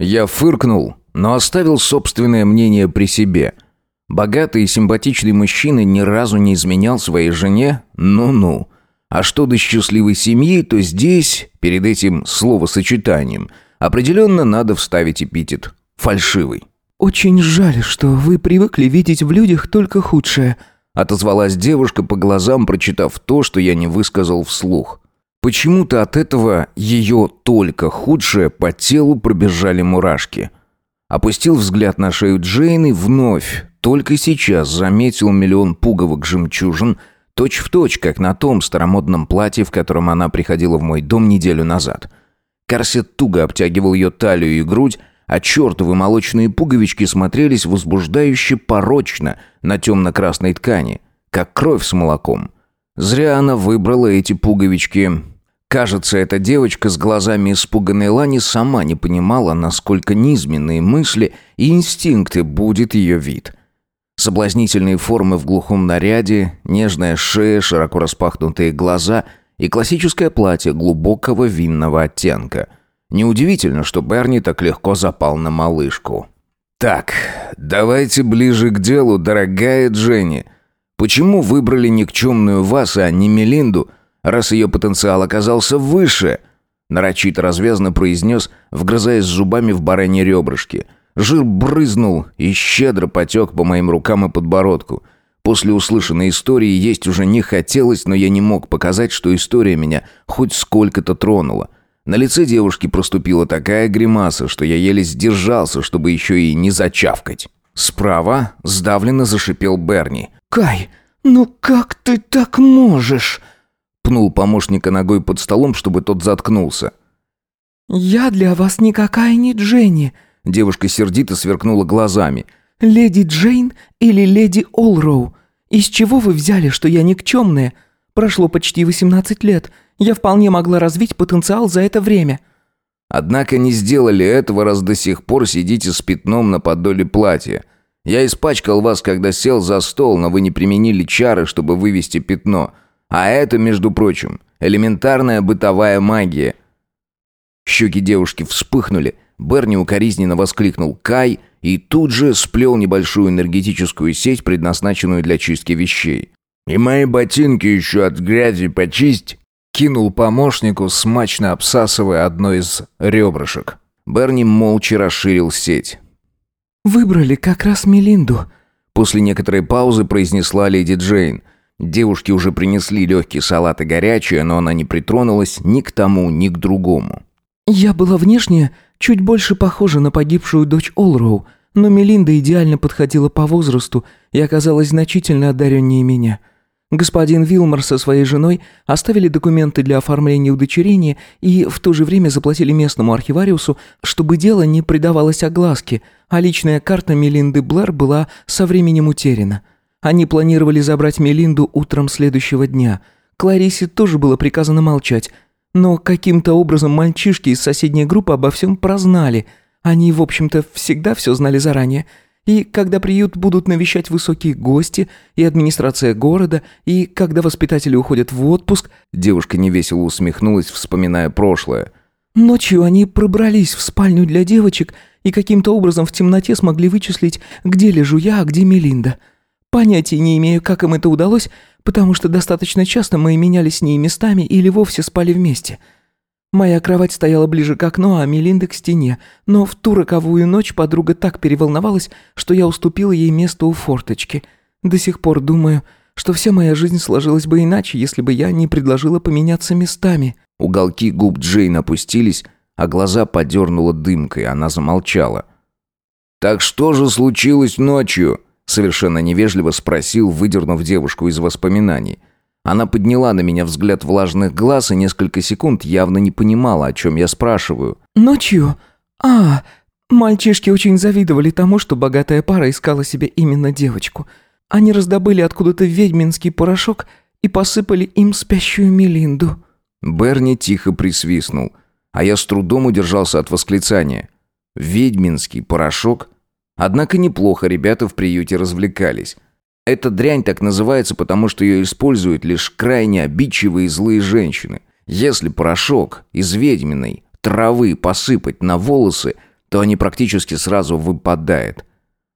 Я фыркнул, но оставил собственное мнение при себе. Богатый и симпатичный мужчина ни разу не изменял своей жене, ну-ну. А что до счастливой семьи, то здесь, перед этим словосочетанием, определенно надо вставить эпитет «фальшивый». «Очень жаль, что вы привыкли видеть в людях только худшее», отозвалась девушка по глазам, прочитав то, что я не высказал вслух. Почему-то от этого ее только худшее по телу пробежали мурашки. Опустил взгляд на шею Джейн и вновь, только сейчас заметил миллион пуговок жемчужин, точь-в-точь, как на том старомодном платье, в котором она приходила в мой дом неделю назад. Корсет туго обтягивал ее талию и грудь, а чертовы молочные пуговички смотрелись возбуждающе порочно на темно-красной ткани, как кровь с молоком. Зря она выбрала эти пуговички. Кажется, эта девочка с глазами испуганной Лани сама не понимала, насколько низменные мысли и инстинкты будет ее вид. Соблазнительные формы в глухом наряде, нежная шея, широко распахнутые глаза и классическое платье глубокого винного оттенка – Неудивительно, что Берни так легко запал на малышку. «Так, давайте ближе к делу, дорогая Дженни. Почему выбрали никчемную вас, а не Мелинду, раз ее потенциал оказался выше?» Нарочито развязно произнес, вгрызаясь зубами в бараньи ребрышки. Жир брызнул и щедро потек по моим рукам и подбородку. После услышанной истории есть уже не хотелось, но я не мог показать, что история меня хоть сколько-то тронула. На лице девушки проступила такая гримаса, что я еле сдержался, чтобы еще и не зачавкать. Справа сдавленно зашипел Берни. «Кай, ну как ты так можешь?» Пнул помощника ногой под столом, чтобы тот заткнулся. «Я для вас никакая не Дженни», — девушка сердито сверкнула глазами. «Леди Джейн или леди Олроу? Из чего вы взяли, что я никчемная? Прошло почти восемнадцать лет. Я вполне могла развить потенциал за это время». «Однако не сделали этого, раз до сих пор сидите с пятном на подоле платья. Я испачкал вас, когда сел за стол, но вы не применили чары, чтобы вывести пятно. А это, между прочим, элементарная бытовая магия». Щеки девушки вспыхнули. Берни укоризненно воскликнул «Кай!» и тут же сплел небольшую энергетическую сеть, предназначенную для чистки вещей. «И мои ботинки еще от грязи почисть!» Кинул помощнику, смачно обсасывая одно из ребрышек. Берни молча расширил сеть. «Выбрали как раз Мелинду», — после некоторой паузы произнесла леди Джейн. Девушки уже принесли легкий салат и горячее, но она не притронулась ни к тому, ни к другому. «Я была внешне чуть больше похожа на погибшую дочь Олроу, но Мелинда идеально подходила по возрасту и оказалась значительно одареннее меня. Господин Вилмор со своей женой оставили документы для оформления удочерения и в то же время заплатили местному архивариусу, чтобы дело не придавалось огласке, а личная карта Мелинды Блэр была со временем утеряна. Они планировали забрать Мелинду утром следующего дня. Кларисе тоже было приказано молчать, но каким-то образом мальчишки из соседней группы обо всем прознали. Они, в общем-то, всегда все знали заранее – и когда приют будут навещать высокие гости, и администрация города, и когда воспитатели уходят в отпуск...» Девушка невесело усмехнулась, вспоминая прошлое. «Ночью они пробрались в спальню для девочек и каким-то образом в темноте смогли вычислить, где лежу я, а где Мелинда. Понятия не имею, как им это удалось, потому что достаточно часто мы менялись с ней местами или вовсе спали вместе». Моя кровать стояла ближе к окну, а Мелинда к стене, но в ту роковую ночь подруга так переволновалась, что я уступила ей место у форточки. До сих пор думаю, что вся моя жизнь сложилась бы иначе, если бы я не предложила поменяться местами». Уголки губ Джейн опустились, а глаза подернула дымкой, она замолчала. «Так что же случилось ночью?» Совершенно невежливо спросил, выдернув девушку из воспоминаний. Она подняла на меня взгляд влажных глаз и несколько секунд явно не понимала, о чем я спрашиваю. «Ночью? А, мальчишки очень завидовали тому, что богатая пара искала себе именно девочку. Они раздобыли откуда-то ведьминский порошок и посыпали им спящую Мелинду». Берни тихо присвистнул, а я с трудом удержался от восклицания. «Ведьминский порошок?» Однако неплохо ребята в приюте развлекались. Эта дрянь так называется, потому что ее используют лишь крайне обидчивые и злые женщины. Если порошок из ведьминой травы посыпать на волосы, то они практически сразу выпадают.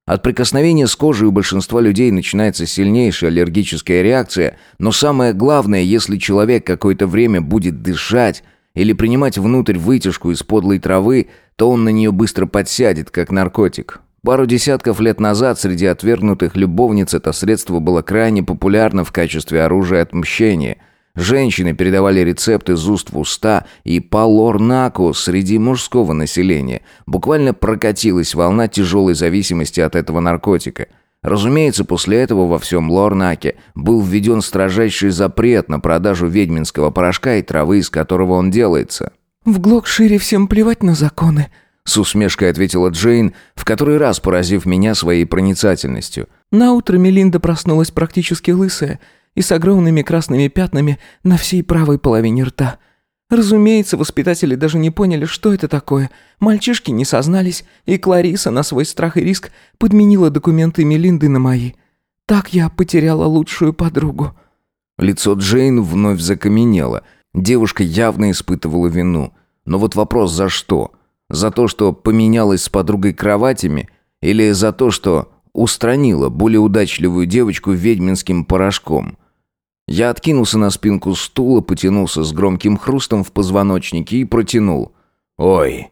От прикосновения с кожей у большинства людей начинается сильнейшая аллергическая реакция, но самое главное, если человек какое-то время будет дышать или принимать внутрь вытяжку из подлой травы, то он на нее быстро подсядет, как наркотик. Пару десятков лет назад среди отвергнутых любовниц это средство было крайне популярно в качестве оружия отмщения – Женщины передавали рецепты из уст в уста, и по лорнаку среди мужского населения буквально прокатилась волна тяжелой зависимости от этого наркотика. Разумеется, после этого во всем Лорнаке был введен строжайший запрет на продажу ведьминского порошка и травы, из которого он делается. «В Глокшире всем плевать на законы», — с усмешкой ответила Джейн, в который раз поразив меня своей проницательностью. «Наутро Мелинда проснулась практически лысая» и с огромными красными пятнами на всей правой половине рта. Разумеется, воспитатели даже не поняли, что это такое. Мальчишки не сознались, и Клариса на свой страх и риск подменила документы Мелинды на мои. Так я потеряла лучшую подругу. Лицо Джейн вновь закаменело. Девушка явно испытывала вину. Но вот вопрос за что? За то, что поменялась с подругой кроватями? Или за то, что устранила более удачливую девочку ведьминским порошком? Я откинулся на спинку стула, потянулся с громким хрустом в позвоночнике и протянул. «Ой,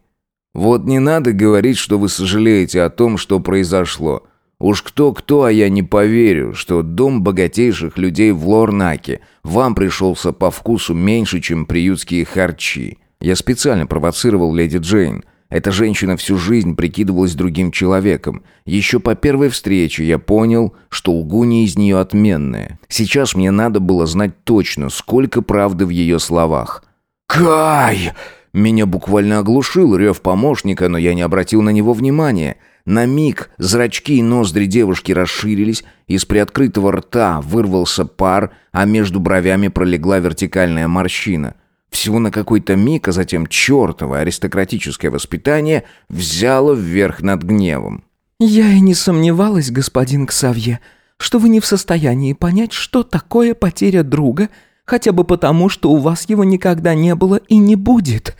вот не надо говорить, что вы сожалеете о том, что произошло. Уж кто-кто, а я не поверю, что дом богатейших людей в Лорнаке вам пришелся по вкусу меньше, чем приютские харчи. Я специально провоцировал леди Джейн. Эта женщина всю жизнь прикидывалась другим человеком. Еще по первой встрече я понял, что угуни из нее отменная. Сейчас мне надо было знать точно, сколько правды в ее словах. «Кай!» Меня буквально оглушил рев помощника, но я не обратил на него внимания. На миг зрачки и ноздри девушки расширились, из приоткрытого рта вырвался пар, а между бровями пролегла вертикальная морщина. Всего на какой-то миг, а затем чертово аристократическое воспитание взяло вверх над гневом. «Я и не сомневалась, господин Ксавье, что вы не в состоянии понять, что такое потеря друга, хотя бы потому, что у вас его никогда не было и не будет»,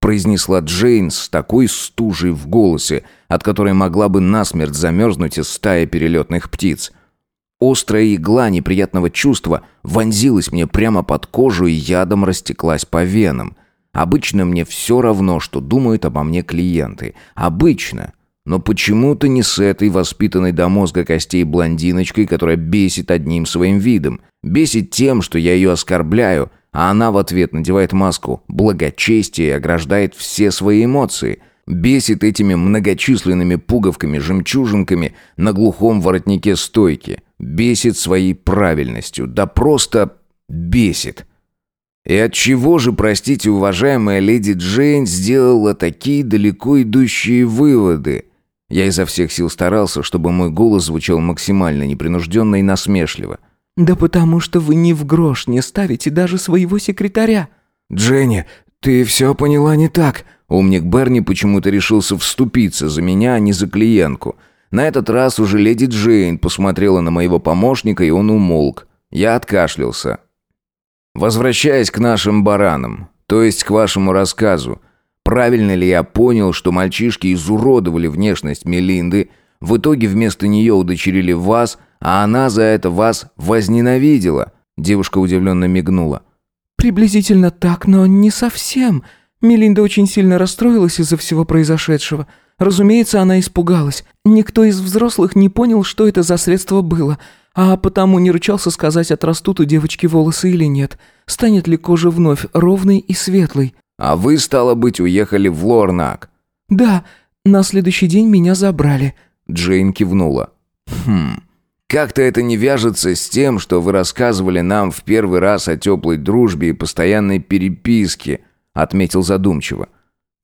произнесла Джейн с такой стужей в голосе, от которой могла бы насмерть замерзнуть из стаи перелетных птиц. Острая игла неприятного чувства вонзилась мне прямо под кожу и ядом растеклась по венам. Обычно мне все равно, что думают обо мне клиенты. Обычно. Но почему-то не с этой воспитанной до мозга костей блондиночкой, которая бесит одним своим видом. Бесит тем, что я ее оскорбляю, а она в ответ надевает маску благочестия и ограждает все свои эмоции. Бесит этими многочисленными пуговками-жемчужинками на глухом воротнике стойки – Бесит своей правильностью. Да просто бесит. И от чего же, простите, уважаемая леди Джейн сделала такие далеко идущие выводы? Я изо всех сил старался, чтобы мой голос звучал максимально непринужденно и насмешливо. «Да потому что вы ни в грош не ставите даже своего секретаря». «Дженни, ты все поняла не так». Умник Берни почему-то решился вступиться за меня, а не за клиентку – на этот раз уже леди Джейн посмотрела на моего помощника, и он умолк. Я откашлялся. Возвращаясь к нашим баранам, то есть к вашему рассказу, правильно ли я понял, что мальчишки изуродовали внешность Мелинды, в итоге вместо нее удочерили вас, а она за это вас возненавидела?» Девушка удивленно мигнула. «Приблизительно так, но не совсем. Мелинда очень сильно расстроилась из-за всего произошедшего. Разумеется, она испугалась. Никто из взрослых не понял, что это за средство было, а потому не ручался сказать, отрастут у девочки волосы или нет. Станет ли кожа вновь ровной и светлой. «А вы, стало быть, уехали в Лорнак?» «Да, на следующий день меня забрали». Джейн кивнула. «Хм, как-то это не вяжется с тем, что вы рассказывали нам в первый раз о теплой дружбе и постоянной переписке», отметил задумчиво.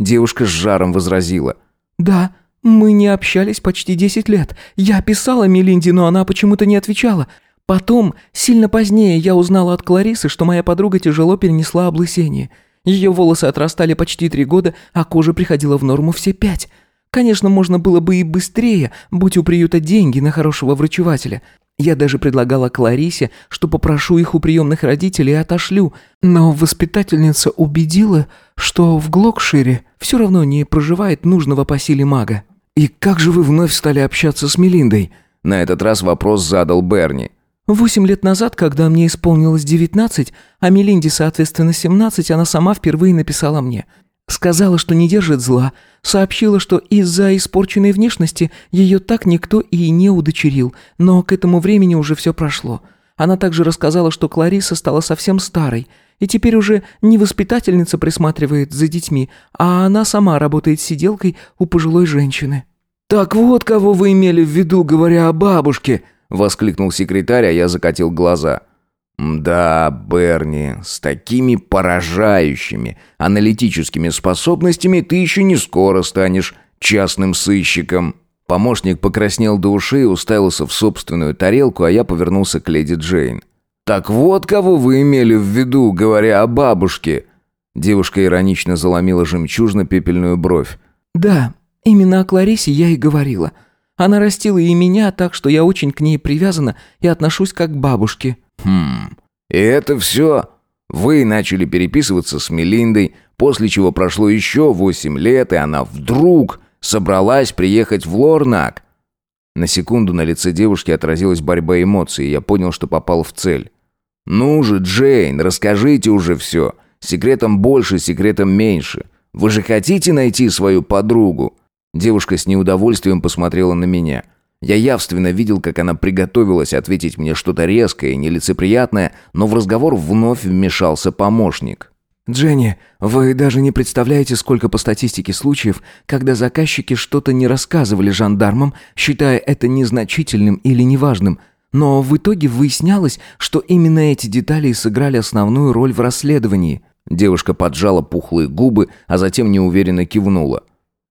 Девушка с жаром возразила. «Да, мы не общались почти десять лет. Я писала Мелинде, но она почему-то не отвечала. Потом, сильно позднее, я узнала от Кларисы, что моя подруга тяжело перенесла облысение. Ее волосы отрастали почти три года, а кожа приходила в норму все пять. Конечно, можно было бы и быстрее, будь у приюта деньги на хорошего врачевателя. Я даже предлагала Кларисе, что попрошу их у приемных родителей и отошлю, но воспитательница убедила, что в Глокшире все равно не проживает нужного по силе мага. «И как же вы вновь стали общаться с Мелиндой?» На этот раз вопрос задал Берни. Восемь лет назад, когда мне исполнилось девятнадцать, а Мелинде, соответственно, семнадцать, она сама впервые написала мне. Сказала, что не держит зла, сообщила, что из-за испорченной внешности ее так никто и не удочерил, но к этому времени уже все прошло. Она также рассказала, что Клариса стала совсем старой, и теперь уже не воспитательница присматривает за детьми, а она сама работает сиделкой у пожилой женщины. «Так вот, кого вы имели в виду, говоря о бабушке!» — воскликнул секретарь, а я закатил глаза — «Да, Берни, с такими поражающими аналитическими способностями ты еще не скоро станешь частным сыщиком». Помощник покраснел до ушей и уставился в собственную тарелку, а я повернулся к леди Джейн. «Так вот, кого вы имели в виду, говоря о бабушке?» Девушка иронично заломила жемчужно-пепельную бровь. «Да, именно о Кларисе я и говорила. Она растила и меня так, что я очень к ней привязана и отношусь как к бабушке». «Хм, и это все? Вы начали переписываться с Мелиндой, после чего прошло еще восемь лет, и она вдруг собралась приехать в Лорнак?» На секунду на лице девушки отразилась борьба эмоций, и я понял, что попал в цель. «Ну же, Джейн, расскажите уже все. Секретом больше, секретом меньше. Вы же хотите найти свою подругу?» Девушка с неудовольствием посмотрела на меня. Я явственно видел, как она приготовилась ответить мне что-то резкое и нелицеприятное, но в разговор вновь вмешался помощник. «Дженни, вы даже не представляете, сколько по статистике случаев, когда заказчики что-то не рассказывали жандармам, считая это незначительным или неважным, но в итоге выяснялось, что именно эти детали и сыграли основную роль в расследовании». Девушка поджала пухлые губы, а затем неуверенно кивнула.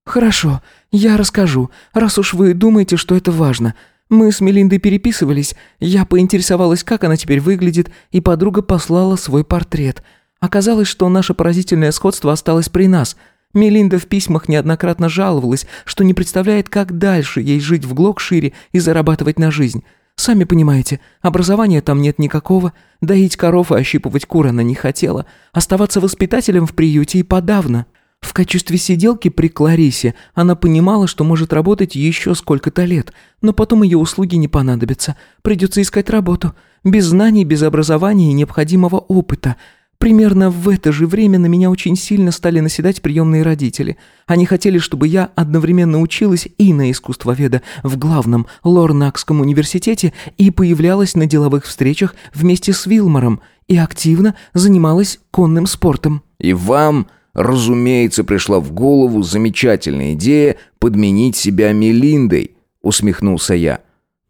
«Хорошо, я расскажу, раз уж вы думаете, что это важно. Мы с Мелиндой переписывались, я поинтересовалась, как она теперь выглядит, и подруга послала свой портрет. Оказалось, что наше поразительное сходство осталось при нас. Мелинда в письмах неоднократно жаловалась, что не представляет, как дальше ей жить в Глокшире и зарабатывать на жизнь. Сами понимаете, образования там нет никакого, доить коров и ощипывать кур она не хотела, оставаться воспитателем в приюте и подавно». В качестве сиделки при Кларисе она понимала, что может работать еще сколько-то лет, но потом ее услуги не понадобятся. Придется искать работу. Без знаний, без образования и необходимого опыта. Примерно в это же время на меня очень сильно стали наседать приемные родители. Они хотели, чтобы я одновременно училась и на искусствоведа в главном Лорнакском университете и появлялась на деловых встречах вместе с Вилмором и активно занималась конным спортом. «И вам...» Разумеется, пришла в голову замечательная идея подменить себя Мелиндой, усмехнулся я.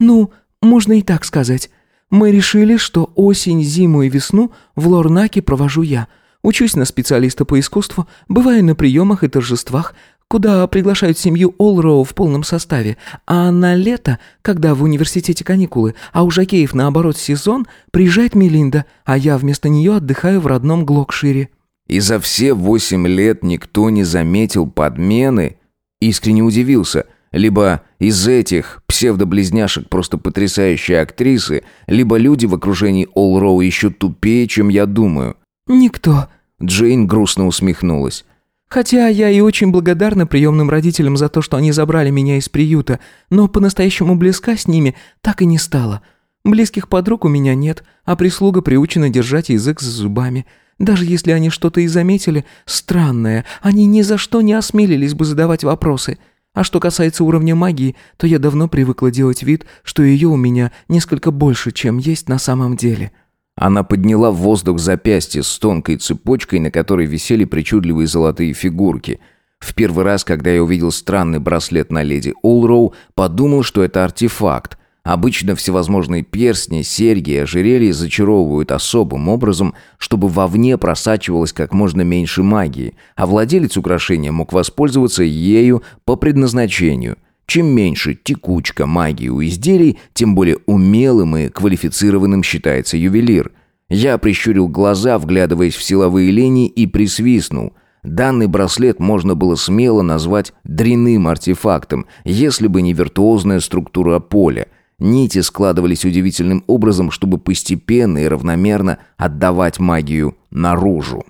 Ну, можно и так сказать. Мы решили, что осень, зиму и весну в Лорнаке провожу я. Учусь на специалиста по искусству, бываю на приемах и торжествах, куда приглашают семью Олроу в полном составе, а на лето, когда в университете каникулы, а у Жакеев наоборот сезон, приезжает Мелинда, а я вместо нее отдыхаю в родном Глокшире. И за все восемь лет никто не заметил подмены? Искренне удивился. Либо из этих псевдоблизняшек просто потрясающие актрисы, либо люди в окружении Ол Роу еще тупее, чем я думаю. «Никто», — Джейн грустно усмехнулась. «Хотя я и очень благодарна приемным родителям за то, что они забрали меня из приюта, но по-настоящему близка с ними так и не стала. Близких подруг у меня нет, а прислуга приучена держать язык за зубами». Даже если они что-то и заметили странное, они ни за что не осмелились бы задавать вопросы. А что касается уровня магии, то я давно привыкла делать вид, что ее у меня несколько больше, чем есть на самом деле». Она подняла в воздух запястье с тонкой цепочкой, на которой висели причудливые золотые фигурки. В первый раз, когда я увидел странный браслет на леди Олроу, подумал, что это артефакт, Обычно всевозможные перстни, серьги и ожерелья зачаровывают особым образом, чтобы вовне просачивалось как можно меньше магии, а владелец украшения мог воспользоваться ею по предназначению. Чем меньше текучка магии у изделий, тем более умелым и квалифицированным считается ювелир. Я прищурил глаза, вглядываясь в силовые линии и присвистнул – Данный браслет можно было смело назвать дряным артефактом, если бы не виртуозная структура поля. Нити складывались удивительным образом, чтобы постепенно и равномерно отдавать магию наружу.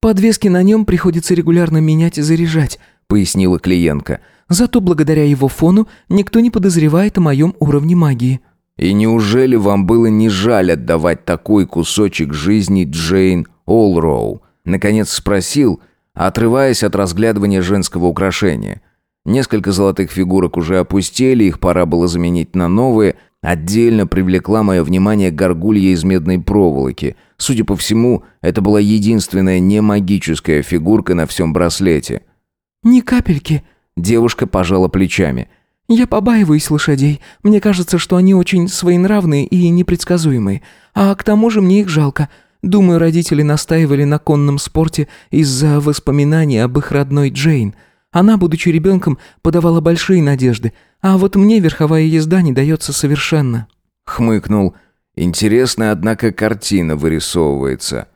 «Подвески на нем приходится регулярно менять и заряжать», — пояснила клиентка. «Зато благодаря его фону никто не подозревает о моем уровне магии». «И неужели вам было не жаль отдавать такой кусочек жизни Джейн Олроу?» Наконец спросил, отрываясь от разглядывания женского украшения. Несколько золотых фигурок уже опустели, их пора было заменить на новые. Отдельно привлекла мое внимание горгулья из медной проволоки. Судя по всему, это была единственная немагическая фигурка на всем браслете. «Ни капельки», — девушка пожала плечами. «Я побаиваюсь лошадей. Мне кажется, что они очень своенравные и непредсказуемые. А к тому же мне их жалко. Думаю, родители настаивали на конном спорте из-за воспоминаний об их родной Джейн. Она, будучи ребенком, подавала большие надежды, а вот мне верховая езда не дается совершенно». Хмыкнул. Интересная, однако, картина вырисовывается.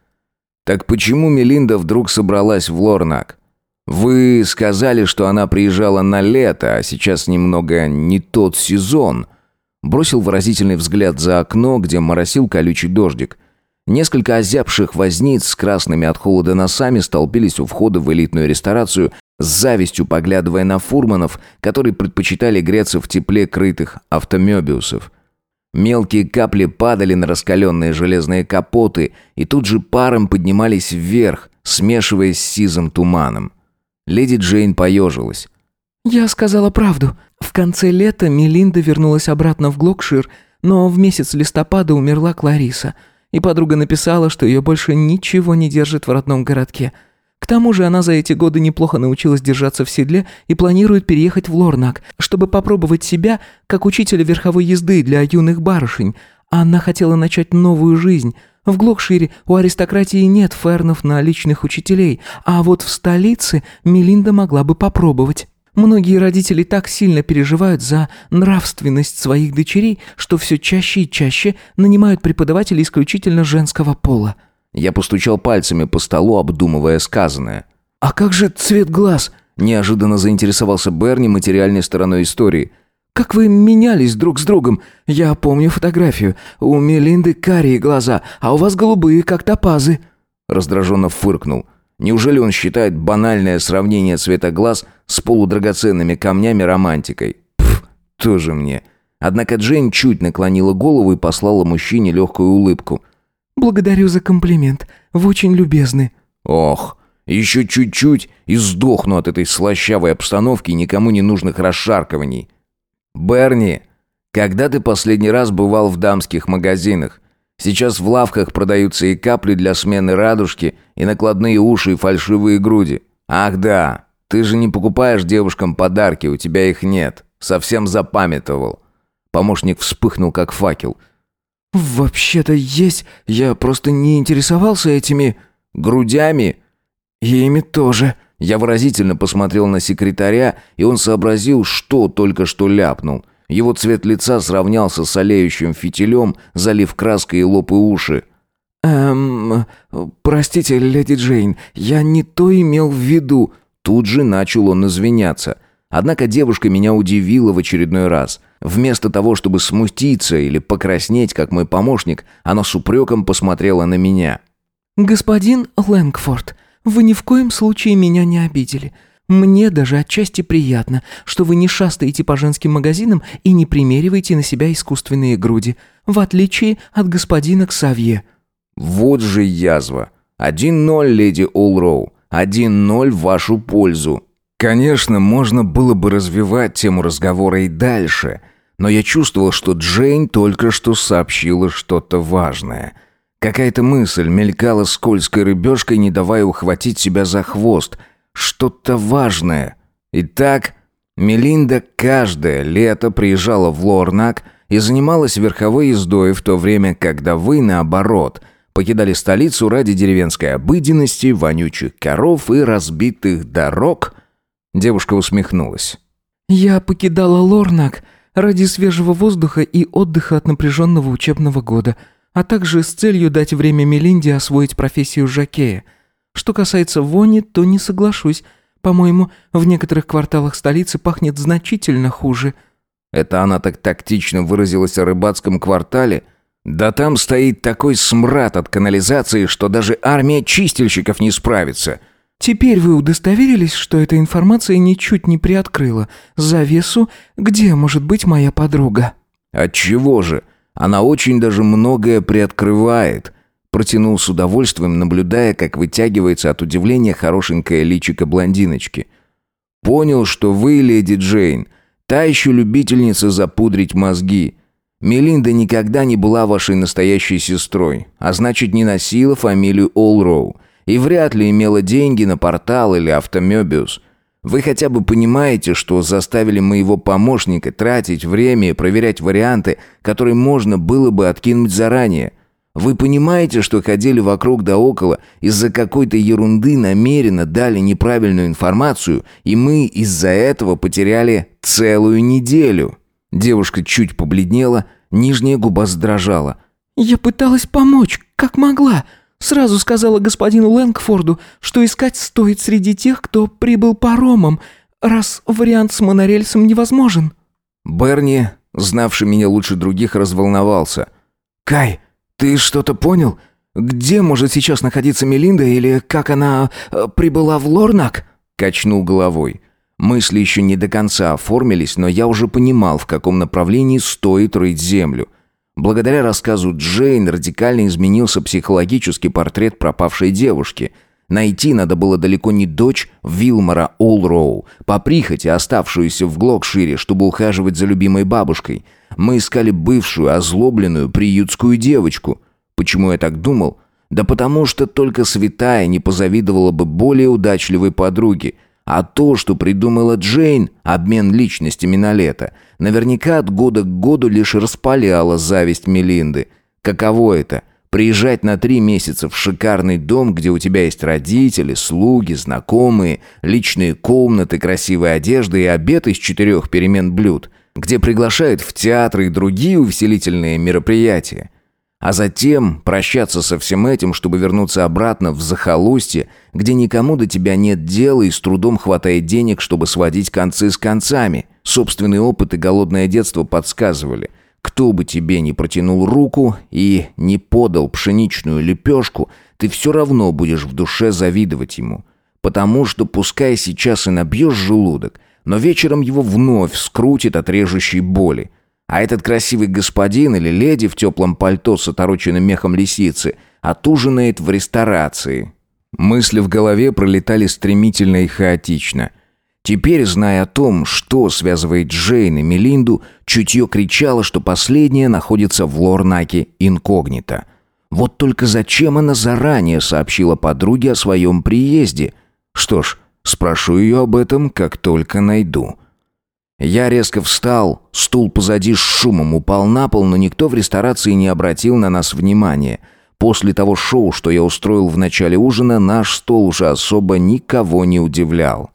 Так почему Мелинда вдруг собралась в Лорнак? Вы сказали, что она приезжала на лето, а сейчас немного не тот сезон. Бросил выразительный взгляд за окно, где моросил колючий дождик. Несколько озябших возниц с красными от холода носами столпились у входа в элитную ресторацию, с завистью поглядывая на фурманов, которые предпочитали греться в тепле крытых автомебиусов. Мелкие капли падали на раскаленные железные капоты и тут же паром поднимались вверх, смешиваясь с сизым туманом. Леди Джейн поежилась. «Я сказала правду. В конце лета Мелинда вернулась обратно в Глокшир, но в месяц листопада умерла Клариса, и подруга написала, что ее больше ничего не держит в родном городке». К тому же она за эти годы неплохо научилась держаться в седле и планирует переехать в Лорнак, чтобы попробовать себя как учителя верховой езды для юных барышень. Она хотела начать новую жизнь. В Глокшире у аристократии нет фернов на личных учителей, а вот в столице Мелинда могла бы попробовать. Многие родители так сильно переживают за нравственность своих дочерей, что все чаще и чаще нанимают преподавателей исключительно женского пола. Я постучал пальцами по столу, обдумывая сказанное. «А как же цвет глаз?» Неожиданно заинтересовался Берни материальной стороной истории. «Как вы менялись друг с другом? Я помню фотографию. У Мелинды карие глаза, а у вас голубые, как топазы». Раздраженно фыркнул. Неужели он считает банальное сравнение цвета глаз с полудрагоценными камнями романтикой? Пф, тоже мне. Однако Джейн чуть наклонила голову и послала мужчине легкую улыбку – «Благодарю за комплимент. Вы очень любезны». «Ох, еще чуть-чуть и сдохну от этой слащавой обстановки и никому не нужных расшаркиваний». «Берни, когда ты последний раз бывал в дамских магазинах? Сейчас в лавках продаются и капли для смены радужки, и накладные уши, и фальшивые груди. Ах да, ты же не покупаешь девушкам подарки, у тебя их нет. Совсем запамятовал». Помощник вспыхнул, как факел – «Вообще-то есть. Я просто не интересовался этими... грудями». «И ими тоже». Я выразительно посмотрел на секретаря, и он сообразил, что только что ляпнул. Его цвет лица сравнялся с олеющим фитилем, залив краской и лоб и уши. «Эм... Простите, леди Джейн, я не то имел в виду...» Тут же начал он извиняться. Однако девушка меня удивила в очередной раз – Вместо того, чтобы смутиться или покраснеть, как мой помощник, она с упреком посмотрела на меня. «Господин Лэнгфорд, вы ни в коем случае меня не обидели. Мне даже отчасти приятно, что вы не шастаете по женским магазинам и не примериваете на себя искусственные груди, в отличие от господина Ксавье». «Вот же язва. Один ноль, леди Олроу. Один ноль в вашу пользу». Конечно, можно было бы развивать тему разговора и дальше – но я чувствовал, что Джейн только что сообщила что-то важное. Какая-то мысль мелькала скользкой рыбешкой, не давая ухватить себя за хвост. Что-то важное. Итак, Мелинда каждое лето приезжала в Лорнак и занималась верховой ездой в то время, когда вы, наоборот, покидали столицу ради деревенской обыденности, вонючих коров и разбитых дорог. Девушка усмехнулась. «Я покидала Лорнак ради свежего воздуха и отдыха от напряженного учебного года, а также с целью дать время Мелинде освоить профессию жакея. Что касается вони, то не соглашусь. По-моему, в некоторых кварталах столицы пахнет значительно хуже». Это она так тактично выразилась о рыбацком квартале? Да там стоит такой смрад от канализации, что даже армия чистильщиков не справится. Теперь вы удостоверились, что эта информация ничуть не приоткрыла завесу, где может быть моя подруга. Отчего же? Она очень даже многое приоткрывает. Протянул с удовольствием, наблюдая, как вытягивается от удивления хорошенькое личико блондиночки. Понял, что вы, леди Джейн, та еще любительница запудрить мозги. Мелинда никогда не была вашей настоящей сестрой, а значит не носила фамилию Олроу и вряд ли имела деньги на портал или автомебиус. Вы хотя бы понимаете, что заставили моего помощника тратить время и проверять варианты, которые можно было бы откинуть заранее. Вы понимаете, что ходили вокруг да около, из-за какой-то ерунды намеренно дали неправильную информацию, и мы из-за этого потеряли целую неделю?» Девушка чуть побледнела, нижняя губа задрожала. «Я пыталась помочь, как могла. Сразу сказала господину Лэнгфорду, что искать стоит среди тех, кто прибыл паромом, раз вариант с монорельсом невозможен». Берни, знавший меня лучше других, разволновался. «Кай, ты что-то понял? Где может сейчас находиться Мелинда или как она э, прибыла в Лорнак?» Качнул головой. Мысли еще не до конца оформились, но я уже понимал, в каком направлении стоит рыть землю. Благодаря рассказу Джейн радикально изменился психологический портрет пропавшей девушки. Найти надо было далеко не дочь Вилмора Олроу, по прихоти оставшуюся в Глокшире, чтобы ухаживать за любимой бабушкой. Мы искали бывшую, озлобленную, приютскую девочку. Почему я так думал? Да потому что только святая не позавидовала бы более удачливой подруге – а то, что придумала Джейн, обмен личностями на лето, наверняка от года к году лишь распаляло зависть Мелинды. Каково это? Приезжать на три месяца в шикарный дом, где у тебя есть родители, слуги, знакомые, личные комнаты, красивая одежда и обед из четырех перемен блюд, где приглашают в театры и другие увеселительные мероприятия а затем прощаться со всем этим, чтобы вернуться обратно в захолустье, где никому до тебя нет дела и с трудом хватает денег, чтобы сводить концы с концами. Собственный опыт и голодное детство подсказывали. Кто бы тебе ни протянул руку и не подал пшеничную лепешку, ты все равно будешь в душе завидовать ему. Потому что пускай сейчас и набьешь желудок, но вечером его вновь скрутит от режущей боли. А этот красивый господин или леди в теплом пальто с отороченным мехом лисицы отужинает в ресторации. Мысли в голове пролетали стремительно и хаотично. Теперь, зная о том, что связывает Джейн и Мелинду, чутье кричало, что последняя находится в Лорнаке инкогнито. Вот только зачем она заранее сообщила подруге о своем приезде? Что ж, спрошу ее об этом, как только найду. Я резко встал, стул позади с шумом упал на пол, но никто в ресторации не обратил на нас внимания. После того шоу, что я устроил в начале ужина, наш стол уже особо никого не удивлял.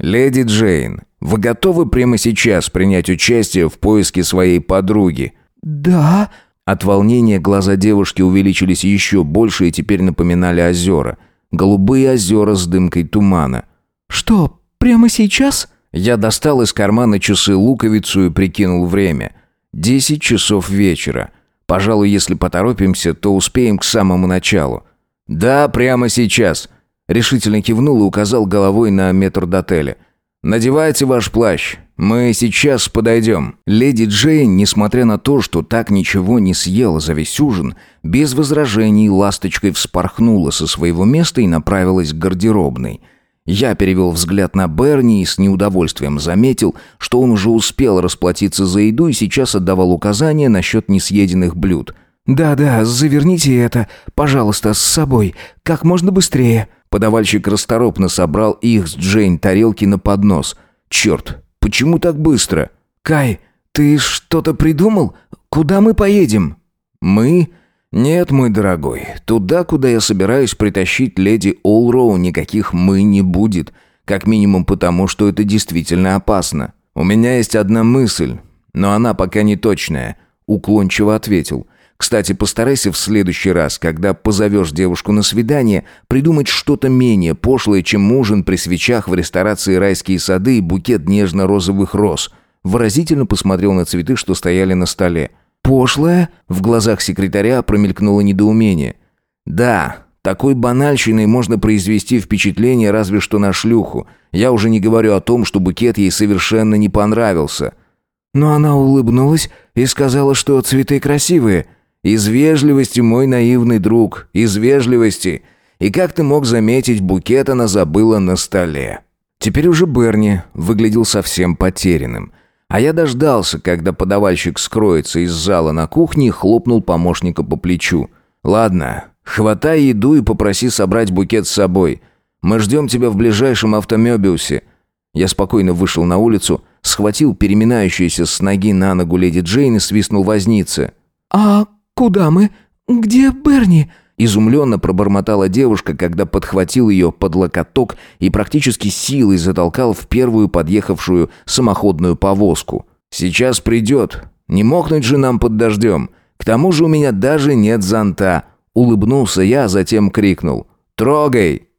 «Леди Джейн, вы готовы прямо сейчас принять участие в поиске своей подруги?» «Да». От волнения глаза девушки увеличились еще больше и теперь напоминали озера. Голубые озера с дымкой тумана. «Что, прямо сейчас?» Я достал из кармана часы-луковицу и прикинул время. Десять часов вечера. Пожалуй, если поторопимся, то успеем к самому началу. «Да, прямо сейчас», — решительно кивнул и указал головой на метрдотеля. «Надевайте ваш плащ. Мы сейчас подойдем». Леди Джейн, несмотря на то, что так ничего не съела за весь ужин, без возражений ласточкой вспорхнула со своего места и направилась к гардеробной — я перевел взгляд на Берни и с неудовольствием заметил, что он уже успел расплатиться за еду и сейчас отдавал указания насчет несъеденных блюд. «Да-да, заверните это, пожалуйста, с собой, как можно быстрее». Подавальщик расторопно собрал их с Джейн тарелки на поднос. «Черт, почему так быстро?» «Кай, ты что-то придумал? Куда мы поедем?» «Мы?» «Нет, мой дорогой, туда, куда я собираюсь притащить леди Олроу, никаких «мы» не будет. Как минимум потому, что это действительно опасно. У меня есть одна мысль, но она пока не точная», — уклончиво ответил. «Кстати, постарайся в следующий раз, когда позовешь девушку на свидание, придумать что-то менее пошлое, чем ужин при свечах в ресторации «Райские сады» и букет нежно-розовых роз. выразительно посмотрел на цветы, что стояли на столе. «Пошлая?» В глазах секретаря промелькнуло недоумение. «Да, такой банальщиной можно произвести впечатление разве что на шлюху. Я уже не говорю о том, что букет ей совершенно не понравился». Но она улыбнулась и сказала, что цветы красивые. «Из вежливости, мой наивный друг, из вежливости. И как ты мог заметить, букет она забыла на столе». Теперь уже Берни выглядел совсем потерянным. А я дождался, когда подавальщик скроется из зала на кухне и хлопнул помощника по плечу. «Ладно, хватай еду и попроси собрать букет с собой. Мы ждем тебя в ближайшем автомебиусе». Я спокойно вышел на улицу, схватил переминающуюся с ноги на ногу леди Джейн и свистнул вознице. «А куда мы? Где Берни?» Изумленно пробормотала девушка, когда подхватил ее под локоток и практически силой затолкал в первую подъехавшую самоходную повозку. «Сейчас придет. Не мокнуть же нам под дождем. К тому же у меня даже нет зонта». Улыбнулся я, затем крикнул. «Трогай!»